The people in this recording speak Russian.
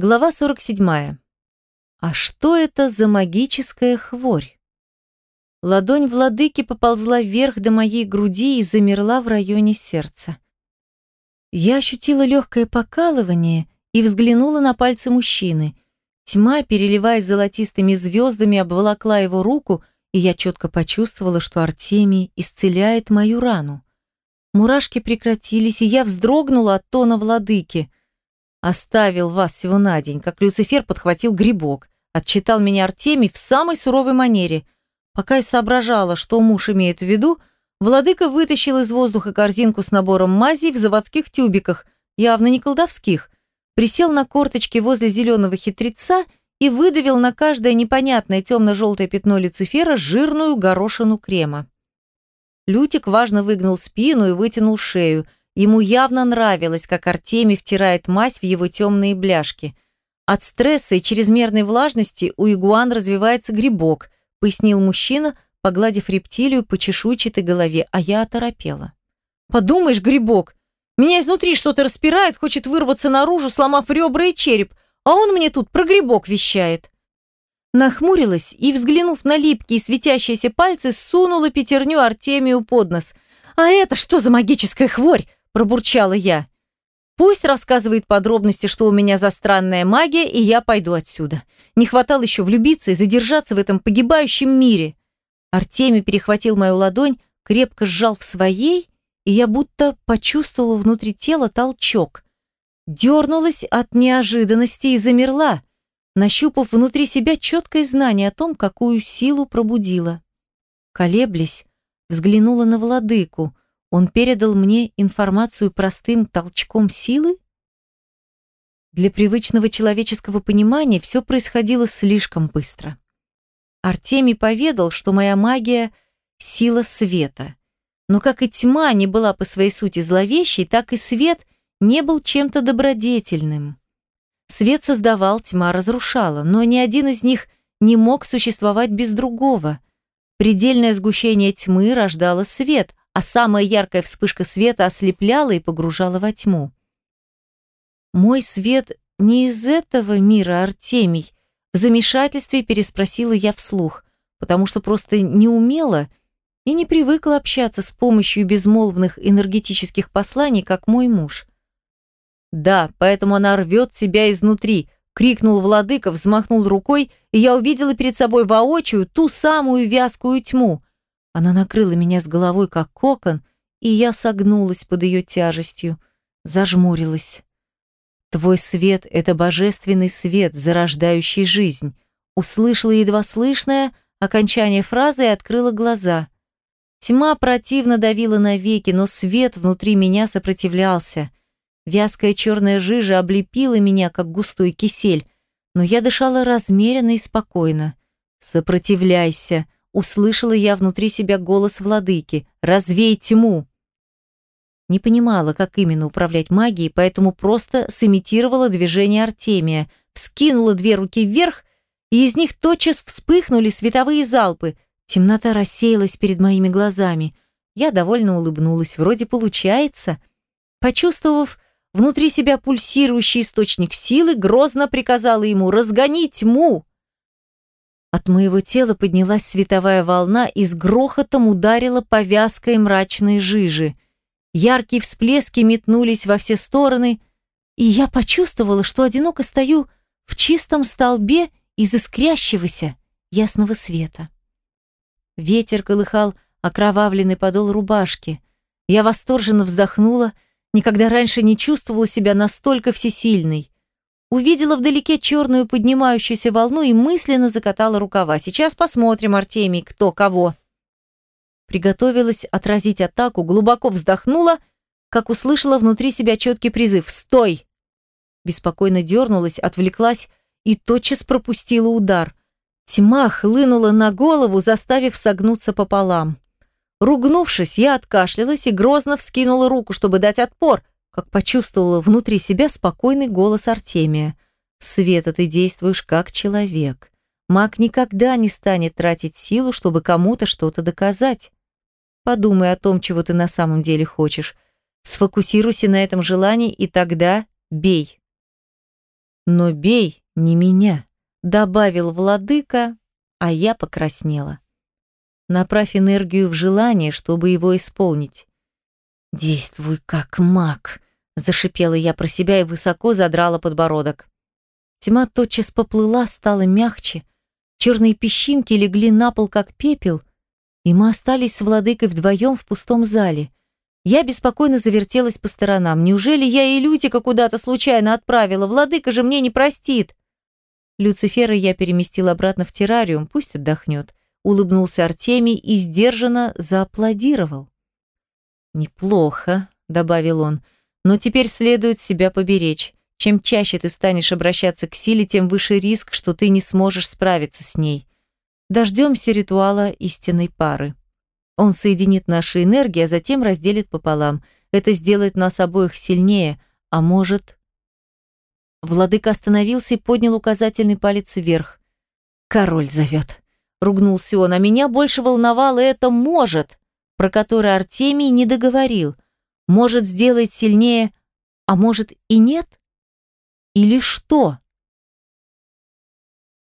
Глава 47. А что это за магическая хворь? Ладонь владыки поползла вверх до моей груди и замерла в районе сердца. Я ощутила легкое покалывание и взглянула на пальцы мужчины. Тьма, переливаясь золотистыми звездами, обволокла его руку, и я четко почувствовала, что Артемий исцеляет мою рану. Мурашки прекратились, и я вздрогнула от тона владыки. Оставил вас всего на день, как Люцифер подхватил грибок. Отчитал меня Артемий в самой суровой манере. Пока я соображала, что муж имеет в виду, владыка вытащил из воздуха корзинку с набором мазей в заводских тюбиках, явно не колдовских, присел на корточки возле зеленого хитреца и выдавил на каждое непонятное темно-желтое пятно Люцифера жирную горошину крема. Лютик важно выгнул спину и вытянул шею – Ему явно нравилось, как Артемий втирает мазь в его темные бляшки. От стресса и чрезмерной влажности у игуан развивается грибок, пояснил мужчина, погладив рептилию по чешуйчатой голове, а я оторопела. «Подумаешь, грибок! Меня изнутри что-то распирает, хочет вырваться наружу, сломав ребра и череп, а он мне тут про грибок вещает!» Нахмурилась и, взглянув на липкие светящиеся пальцы, сунула пятерню Артемию под нос. «А это что за магическая хворь? Пробурчала я. Пусть рассказывает подробности, что у меня за странная магия, и я пойду отсюда. Не хватало еще влюбиться и задержаться в этом погибающем мире. Артемий перехватил мою ладонь, крепко сжал в своей, и я будто почувствовала внутри тела толчок. Дернулась от неожиданности и замерла, нащупав внутри себя четкое знание о том, какую силу пробудила. Колеблясь, взглянула на владыку — он передал мне информацию простым толчком силы? Для привычного человеческого понимания все происходило слишком быстро. Артемий поведал, что моя магия — сила света. Но как и тьма не была по своей сути зловещей, так и свет не был чем-то добродетельным. Свет создавал, тьма разрушала, но ни один из них не мог существовать без другого. Предельное сгущение тьмы рождало свет, а самая яркая вспышка света ослепляла и погружала во тьму. «Мой свет не из этого мира, Артемий», в замешательстве переспросила я вслух, потому что просто не умела и не привыкла общаться с помощью безмолвных энергетических посланий, как мой муж. «Да, поэтому она рвет себя изнутри», — крикнул владыка, взмахнул рукой, и я увидела перед собой воочию ту самую вязкую тьму. Она накрыла меня с головой, как кокон, и я согнулась под ее тяжестью, зажмурилась. «Твой свет — это божественный свет, зарождающий жизнь», услышала едва слышное окончание фразы и открыла глаза. Тьма противно давила на веки, но свет внутри меня сопротивлялся. Вязкая черная жижа облепила меня, как густой кисель, но я дышала размеренно и спокойно. «Сопротивляйся», услышала я внутри себя голос владыки «Развей тьму!». Не понимала, как именно управлять магией, поэтому просто сымитировала движение Артемия, вскинула две руки вверх, и из них тотчас вспыхнули световые залпы. Темнота рассеялась перед моими глазами. Я довольно улыбнулась, вроде получается. Почувствовав внутри себя пульсирующий источник силы, грозно приказала ему «Разгони тьму!». От моего тела поднялась световая волна и с грохотом ударила по вязкой мрачной жижи. Яркие всплески метнулись во все стороны, и я почувствовала, что одиноко стою в чистом столбе из искрящегося ясного света. Ветер колыхал окровавленный подол рубашки. Я восторженно вздохнула, никогда раньше не чувствовала себя настолько всесильной. Увидела вдалеке черную поднимающуюся волну и мысленно закатала рукава. Сейчас посмотрим, Артемий, кто кого. Приготовилась отразить атаку, глубоко вздохнула, как услышала внутри себя четкий призыв «Стой!». Беспокойно дернулась, отвлеклась и тотчас пропустила удар. Тьма хлынула на голову, заставив согнуться пополам. Ругнувшись, я откашлялась и грозно вскинула руку, чтобы дать отпор, как почувствовала внутри себя спокойный голос Артемия. «Света, ты действуешь как человек. Маг никогда не станет тратить силу, чтобы кому-то что-то доказать. Подумай о том, чего ты на самом деле хочешь. Сфокусируйся на этом желании, и тогда бей». Но бей не меня, добавил владыка, а я покраснела. Направь энергию в желание, чтобы его исполнить. Действуй как маг, зашипела я про себя и высоко задрала подбородок. Тьма тотчас поплыла, стала мягче, черные песчинки легли на пол, как пепел, и мы остались с владыкой вдвоем в пустом зале. Я беспокойно завертелась по сторонам. Неужели я и Лютика куда-то случайно отправила? Владыка же мне не простит. Люцифера я переместил обратно в террариум, пусть отдохнет. Улыбнулся Артемий и сдержанно зааплодировал. «Неплохо», — добавил он, — «но теперь следует себя поберечь. Чем чаще ты станешь обращаться к силе, тем выше риск, что ты не сможешь справиться с ней. Дождемся ритуала истинной пары. Он соединит наши энергии, а затем разделит пополам. Это сделает нас обоих сильнее, а может... Владыка остановился и поднял указательный палец вверх. «Король зовет», — ругнулся он, а меня больше волновало это «может», про которое Артемий не договорил. «Может, сделать сильнее, а может и нет?» Или что?